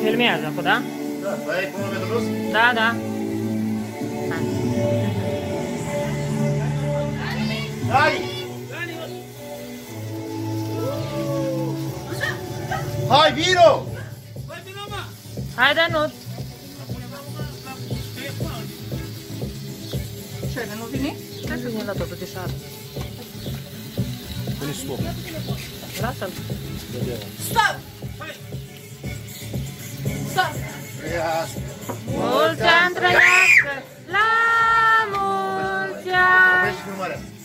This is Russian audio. Фильмея заку, да? Да, твоя экономия рус? Да, да. Дали! Hai, Viro! Hai, Danut! Ce, Danut vine? Hai să vine la totul de șară. Pune stop. Lasă-l. Stop! Trăiască! Mulți ani trăiască! La mulți ani!